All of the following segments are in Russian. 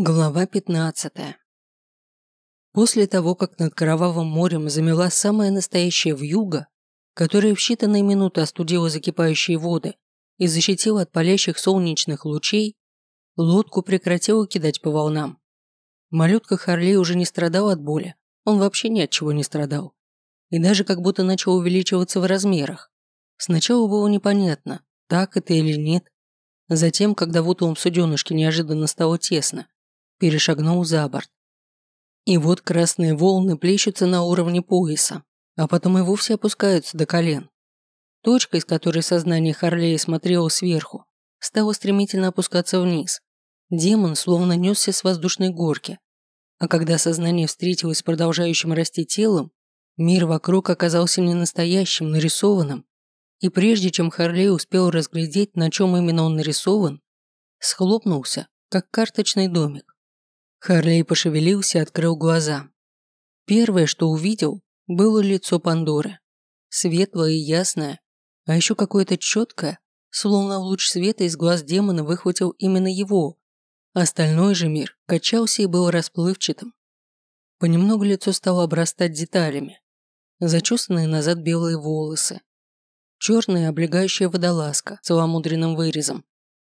Глава 15. После того, как над Кровавым морем замела самая настоящая вьюга, которая в считанные минуты остудила закипающие воды и защитила от палящих солнечных лучей, лодку прекратила кидать по волнам. Малютка Харлей уже не страдал от боли, он вообще ни от чего не страдал. И даже как будто начал увеличиваться в размерах. Сначала было непонятно, так это или нет. Затем, когда в утлом суденышке неожиданно стало тесно, перешагнул за борт. И вот красные волны плещутся на уровне пояса, а потом и вовсе опускаются до колен. Точка, из которой сознание Харлея смотрело сверху, стала стремительно опускаться вниз. Демон словно несся с воздушной горки. А когда сознание встретилось с продолжающим расти телом, мир вокруг оказался не настоящим, нарисованным. И прежде чем Харлей успел разглядеть, на чем именно он нарисован, схлопнулся, как карточный домик. Харлей пошевелился и открыл глаза. Первое, что увидел, было лицо Пандоры. Светлое и ясное, а еще какое-то четкое, словно луч света из глаз демона выхватил именно его. Остальной же мир качался и был расплывчатым. Понемногу лицо стало обрастать деталями. Зачесанные назад белые волосы. Черная облегающая водолазка с целомудренным вырезом,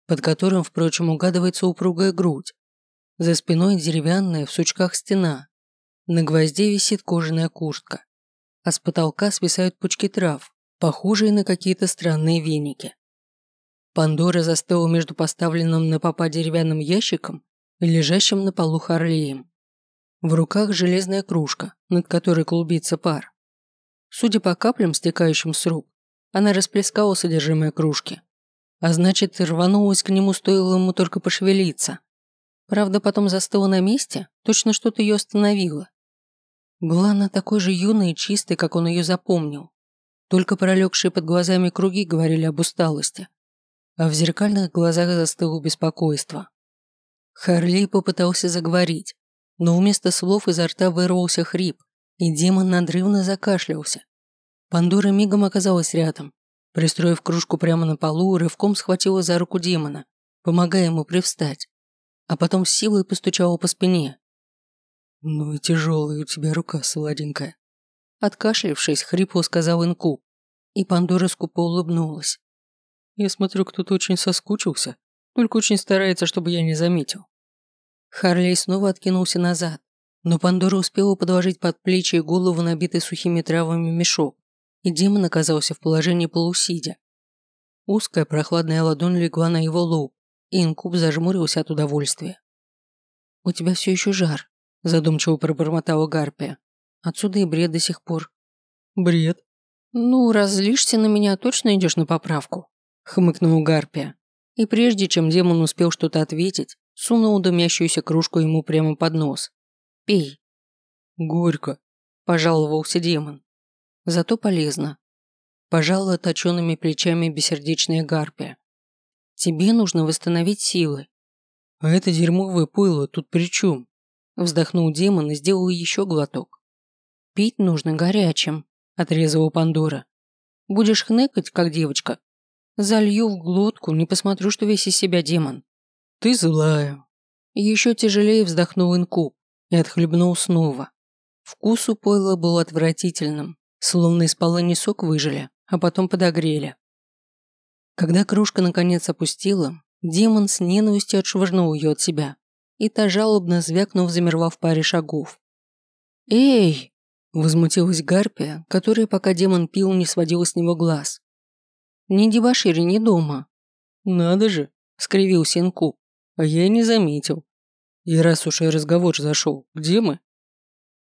под которым, впрочем, угадывается упругая грудь. За спиной деревянная в сучках стена. На гвозде висит кожаная куртка. А с потолка свисают пучки трав, похожие на какие-то странные веники. Пандора застыла между поставленным на попа деревянным ящиком и лежащим на полу Харлеем. В руках железная кружка, над которой клубится пар. Судя по каплям, стекающим с рук, она расплескала содержимое кружки. А значит, рванулась к нему, стоило ему только пошевелиться. Правда, потом застыла на месте, точно что-то ее остановило. Была она такой же юной и чистой, как он ее запомнил. Только пролегшие под глазами круги говорили об усталости. А в зеркальных глазах застыло беспокойство. Харли попытался заговорить, но вместо слов изо рта вырвался хрип, и демон надрывно закашлялся. Пандора мигом оказалась рядом. Пристроив кружку прямо на полу, рывком схватила за руку демона, помогая ему привстать а потом силой постучала по спине. «Ну и тяжелая у тебя рука, сладенькая». Откашлившись, хрипло сказал Инку, и Пандора скупо улыбнулась. «Я смотрю, кто-то очень соскучился, только очень старается, чтобы я не заметил». Харлей снова откинулся назад, но Пандора успела подложить под плечи и голову набитый сухими травами мешок, и демон оказался в положении полусидя. Узкая прохладная ладонь легла на его лоб, Инкуб зажмурился от удовольствия. «У тебя все еще жар», – задумчиво пробормотала Гарпия. «Отсюда и бред до сих пор». «Бред?» «Ну, разлишься на меня, точно идешь на поправку», – хмыкнула Гарпия. И прежде чем демон успел что-то ответить, сунул дымящуюся кружку ему прямо под нос. «Пей». «Горько», – пожаловался демон. «Зато полезно». Пожала точенными плечами бессердечная Гарпия. Тебе нужно восстановить силы. А это дерьмовое пойло тут при чем? Вздохнул демон и сделал еще глоток. Пить нужно горячим, отрезала Пандора. Будешь хныкать, как девочка. Залью в глотку, не посмотрю, что весь из себя демон. Ты злая. Еще тяжелее вздохнул инкуб и отхлебнул снова. Вкус у пойла был отвратительным, словно из полыни сок выжили, а потом подогрели. Когда кружка наконец опустила, демон с ненавистью отшвырнул ее от себя, и та жалобно звякнув замерла в паре шагов. «Эй!» – возмутилась Гарпия, которая, пока демон пил, не сводила с него глаз. «Не дебошири, не дома». «Надо же!» – скривился Инку. «А я не заметил. И раз уж и разговор зашел, где мы?»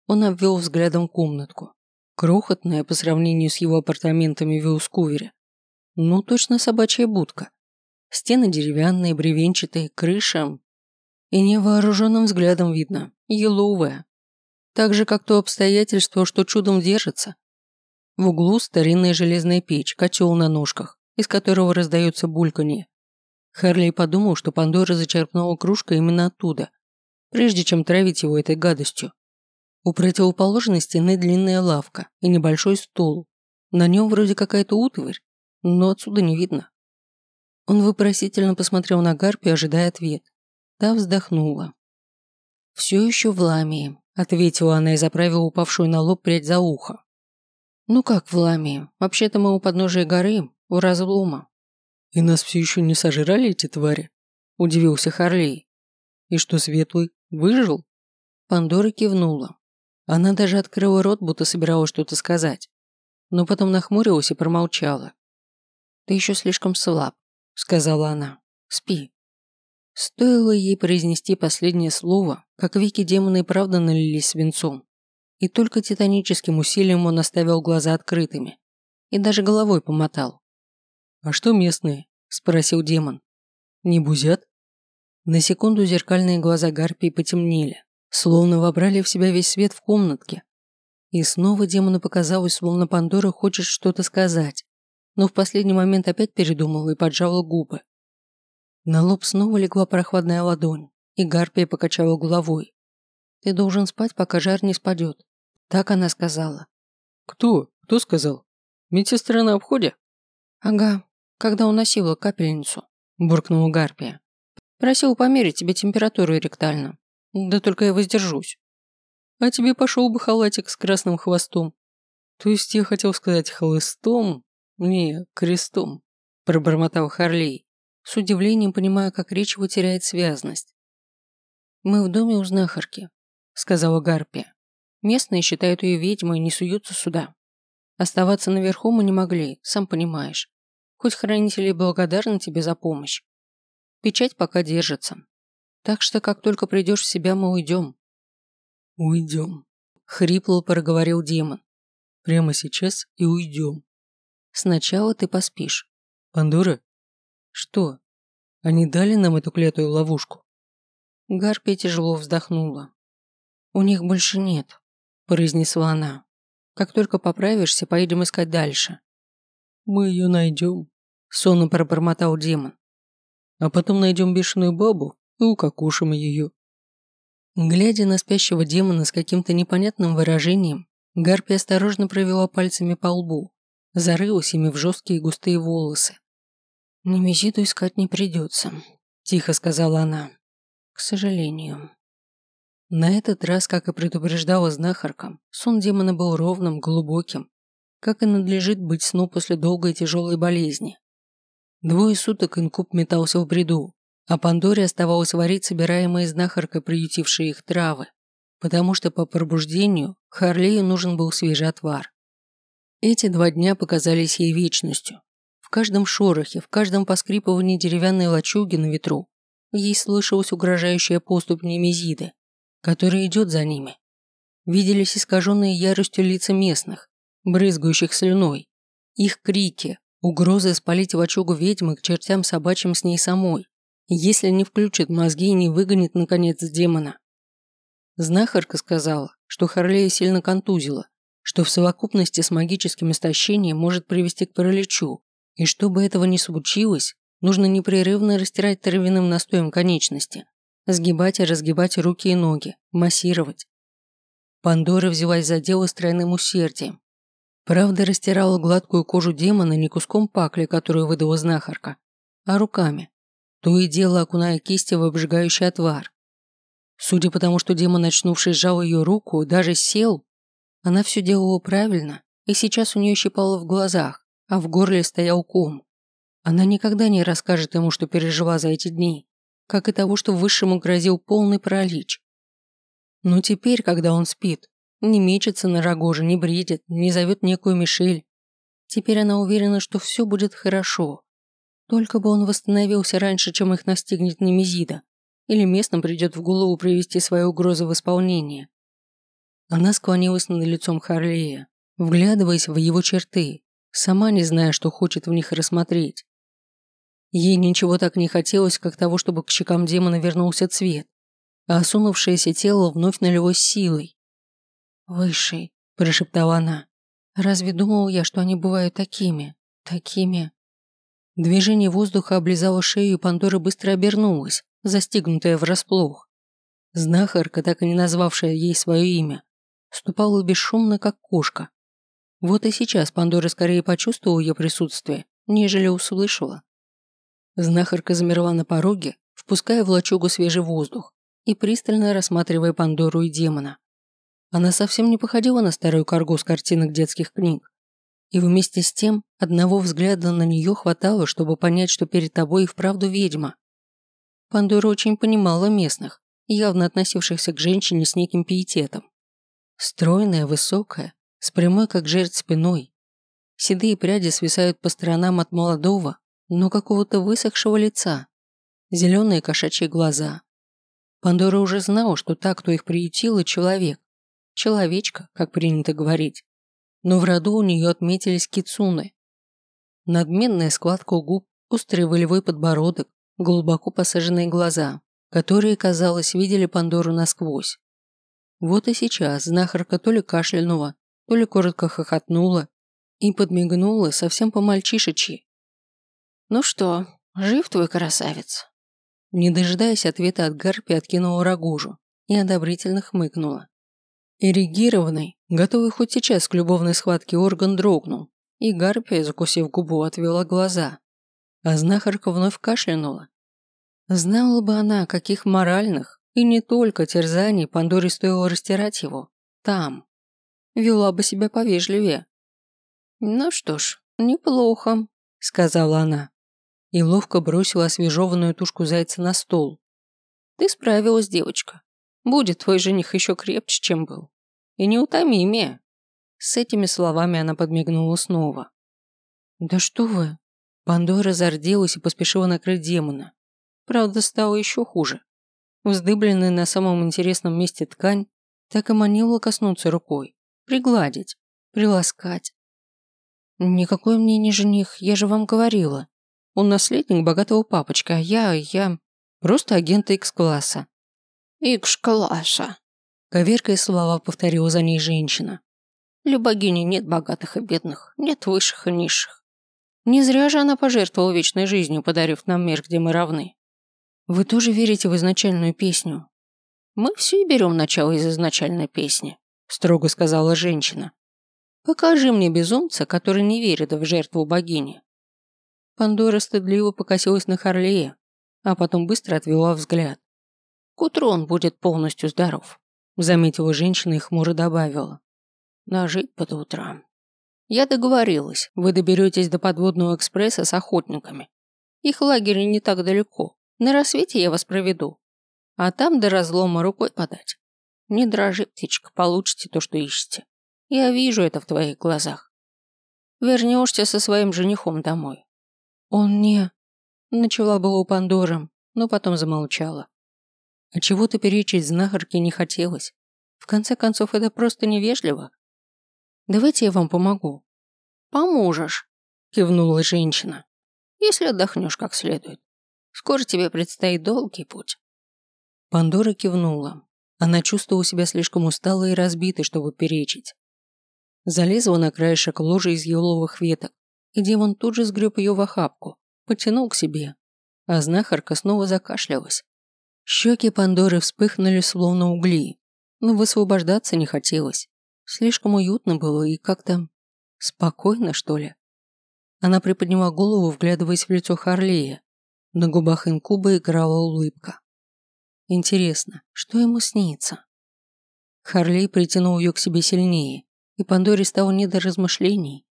Он обвел взглядом комнатку. Крохотная по сравнению с его апартаментами в Виускувере. Ну, точно собачья будка. Стены деревянные, бревенчатые, крыша. И невооруженным взглядом видно, еловая. Так же, как то обстоятельство, что чудом держится. В углу старинная железная печь, котел на ножках, из которого раздается бульканье. Харли подумал, что Пандора зачерпнула кружка именно оттуда, прежде чем травить его этой гадостью. У противоположной стены длинная лавка и небольшой стол. На нем вроде какая-то утварь, но отсюда не видно. Он вопросительно посмотрел на Гарпи, ожидая ответ. Та вздохнула. «Все еще в Ламии», – ответила она и заправила упавшую на лоб прядь за ухо. «Ну как в Ламии? Вообще-то мы у подножия горы, у разлома». «И нас все еще не сожрали эти твари?» – удивился Харлей. «И что, Светлый, выжил?» Пандора кивнула. Она даже открыла рот, будто собиралась что-то сказать. Но потом нахмурилась и промолчала. «Ты еще слишком слаб», – сказала она. «Спи». Стоило ей произнести последнее слово, как веки демона и правда налились свинцом. И только титаническим усилием он оставил глаза открытыми. И даже головой помотал. «А что местные?» – спросил демон. «Не бузят?» На секунду зеркальные глаза Гарпии потемнели словно вобрали в себя весь свет в комнатке. И снова демону показалось, словно Пандора хочет что-то сказать, но в последний момент опять передумала и поджала губы. На лоб снова легла прохладная ладонь, и Гарпия покачала головой. «Ты должен спать, пока жар не спадет», – так она сказала. «Кто? Кто сказал? Медсестра на обходе?» «Ага, когда уносила капельницу», – буркнула Гарпия. «Просил померить тебе температуру ректально. Да только я воздержусь. А тебе пошел бы халатик с красным хвостом. То есть я хотел сказать хлыстом? Не, крестом. Пробормотал Харлей, с удивлением понимая, как речь его теряет связность. «Мы в доме у знахарки», — сказала Гарпия. «Местные считают ее ведьмой и не суются сюда. Оставаться наверху мы не могли, сам понимаешь. Хоть хранители благодарны тебе за помощь. Печать пока держится, так что, как только придешь в себя, мы уйдем». «Уйдем», — хрипло проговорил демон. «Прямо сейчас и уйдем». «Сначала ты поспишь». «Пандора?» «Что?» «Они дали нам эту клятую ловушку?» Гарпия тяжело вздохнула. «У них больше нет», – произнесла она. «Как только поправишься, поедем искать дальше». «Мы ее найдем», – сонно пробормотал демон. «А потом найдем бешеную бабу и укокошим ее. Глядя на спящего демона с каким-то непонятным выражением, Гарпия осторожно провела пальцами по лбу, зарылась ими в жесткие густые волосы. «Немезиду искать не придется», – тихо сказала она. «К сожалению». На этот раз, как и предупреждала знахарка, сон демона был ровным, глубоким, как и надлежит быть сну после долгой и тяжелой болезни. Двое суток инкуб метался в бреду, а Пандоре оставалось варить собираемые знахаркой приютившие их травы, потому что по пробуждению Харлею нужен был свежий отвар. Эти два дня показались ей вечностью. В каждом шорохе, в каждом поскрипывании деревянной лачуги на ветру ей слышалась угрожающая поступь Немезиды, которая идет за ними. Виделись искаженные яростью лица местных, брызгающих слюной, их крики, угрозы спалить лачугу ведьмы к чертям собачьим с ней самой, если не включит мозги и не выгонит, наконец, демона. Знахарка сказала, что Харлея сильно контузила, что в совокупности с магическим истощением может привести к параличу, и чтобы этого не случилось, нужно непрерывно растирать травяным настоем конечности, сгибать и разгибать руки и ноги, массировать. Пандора взялась за дело с тройным усердием. Правда, растирала гладкую кожу демона не куском пакли, которую выдала знахарка, а руками, то и дело окуная кисти в обжигающий отвар. Судя по тому, что демон, очнувшись, сжал ее руку, даже сел, она все делала правильно, и сейчас у нее щипало в глазах, а в горле стоял ком. Она никогда не расскажет ему, что пережила за эти дни, как и того, что высшему грозил полный паралич. Но теперь, когда он спит, не мечется на рогоже, не бредит, не зовет некую Мишель, теперь она уверена, что все будет хорошо, только бы он восстановился раньше, чем их настигнет Немезида, или местным придет в голову привести свои угрозы в исполнение. Она склонилась над лицом Харлея, вглядываясь в его черты, сама не зная, что хочет в них рассмотреть. Ей ничего так не хотелось, как того, чтобы к щекам демона вернулся цвет, а осунувшееся тело вновь налилось силой. «Высший», – прошептала она, – «разве думал я, что они бывают такими, такими...» Движение воздуха облизало шею, и Пандора быстро обернулась, застигнутая врасплох. Знахарка, так и не назвавшая ей свое имя, ступала бесшумно, как кошка. Вот и сейчас Пандора скорее почувствовала ее присутствие, нежели услышала. Знахарка замерла на пороге, впуская в лачугу свежий воздух, и пристально рассматривая Пандору и демона. Она совсем не походила на старую каргу с картинок детских книг. И вместе с тем, одного взгляда на нее хватало, чтобы понять, что перед тобой и вправду ведьма. Пандора очень понимала местных, явно относившихся к женщине с неким пиететом. Стройная, высокая, с прямой как жертв спиной. Седые пряди свисают по сторонам от молодого, но какого-то высохшего лица. Зеленые кошачьи глаза. Пандора уже знала, что так, кто их приютил, человек. Человечка, как принято говорить. Но в роду у нее отметились кицуны. Надменная складка у губ, острый волевой подбородок, глубоко посаженные глаза, которые, казалось, видели Пандору насквозь. Вот и сейчас знахарка то ли кашлянула, то ли коротко хохотнула и подмигнула совсем по-мальчишечьи. «Ну что, жив твой красавец?» Не дожидаясь ответа от Гарпи, откинула рогожу и одобрительно хмыкнула. Ирригированный, готовый хоть сейчас к любовной схватке орган дрогнул, и Гарпия, закусив губу, отвела глаза. А знахарка вновь кашлянула. Знала бы она, каких моральных, и не только терзаний Пандоре стоило растирать его. Там. Вела бы себя повежливее. «Ну что ж, неплохо», — сказала она. И ловко бросила освежеванную тушку зайца на стол. «Ты справилась, девочка. Будет твой жених еще крепче, чем был. И неутомимее». С этими словами она подмигнула снова. «Да что вы!» Пандора зарделась и поспешила накрыть демона. Правда, стало еще хуже. Вздыбленная на самом интересном месте ткань так и манила коснуться рукой, пригладить, приласкать. «Никакой мне не жених, я же вам говорила. Он наследник богатого папочка, а я, я... Просто агент X-класса». «Икш-класса», — коверкая слова повторила за ней женщина. «Для богини нет богатых и бедных, нет высших и низших. Не зря же она пожертвовала вечной жизнью, подарив нам мир, где мы равны. Вы тоже верите в изначальную песню? Мы все берем начало из изначальной песни, строго сказала женщина. Покажи мне безумца, который не верит в жертву богини. Пандора стыдливо покосилась на Харлея, а потом быстро отвела взгляд. К утру он будет полностью здоров, заметила женщина и хмуро добавила. Нажить под утром. Я договорилась, вы доберетесь до подводного экспресса с охотниками. Их лагерь не так далеко. На рассвете я вас проведу. А там до разлома рукой подать. Не дрожи, птичка, получите то, что ищете. Я вижу это в твоих глазах. Вернешься со своим женихом домой. Он не... Начала было у Пандоры, но потом замолчала. А чего-то перечить знахарке не хотелось. В конце концов, это просто невежливо. Давайте я вам помогу. Поможешь, кивнула женщина. Если отдохнешь как следует. Скоро тебе предстоит долгий путь». Пандора кивнула. Она чувствовала себя слишком усталой и разбитой, чтобы перечить. Залезла на краешек ложи из еловых веток, и демон тут же сгреб ее в охапку, потянул к себе, а знахарка снова закашлялась. Щеки Пандоры вспыхнули, словно угли, но высвобождаться не хотелось. Слишком уютно было и как-то спокойно, что ли. Она приподняла голову, вглядываясь в лицо Харлея, на губах инкуба играла улыбка. Интересно, что ему снится? Харлей притянул ее к себе сильнее, и Пандоре стало не до размышлений.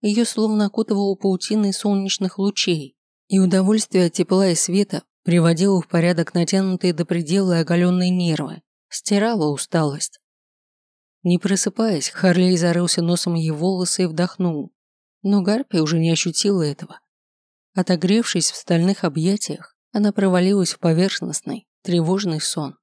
Ее словно окутывало паутиной солнечных лучей, и удовольствие от тепла и света приводило в порядок натянутые до предела и оголенные нервы, стирало усталость. Не просыпаясь, Харлей зарылся носом ей волосы и вдохнул, но Гарпия уже не ощутила этого. Отогревшись в стальных объятиях, она провалилась в поверхностный, тревожный сон.